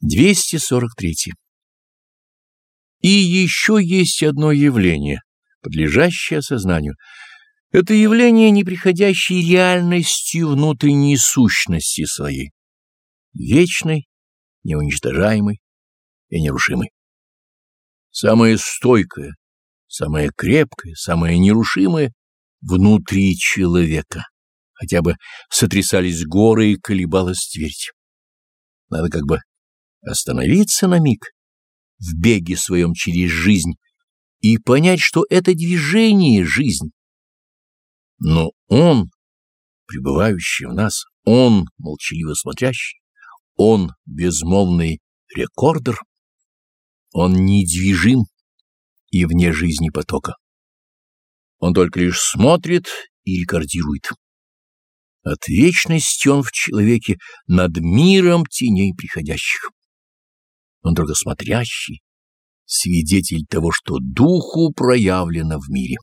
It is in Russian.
243. И еще есть одно явление, подлежащее осознанию. Это явление, не приходящее реальностью внутренней сущности своей, вечной, неуничтожаемой и нерушимой. Самое стойкое, самое крепкое, самое нерушимое внутри человека, хотя бы сотрясались горы и колебалась твердь. Надо как бы остановиться на миг в беге своем через жизнь и понять, что это движение — жизнь. Но он, пребывающий в нас, он, молчаливо смотрящий, он, безмолвный рекордер, он недвижим и вне жизни потока. Он только лишь смотрит и рекордирует. От вечности он в человеке над миром теней приходящих он только смотрящий, свидетель того, что духу проявлено в мире.